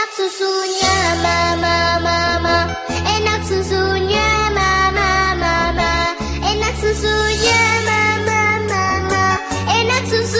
Enak susunya mama mama Enak susunya mama mama Enak susunya mama mama Enak susunya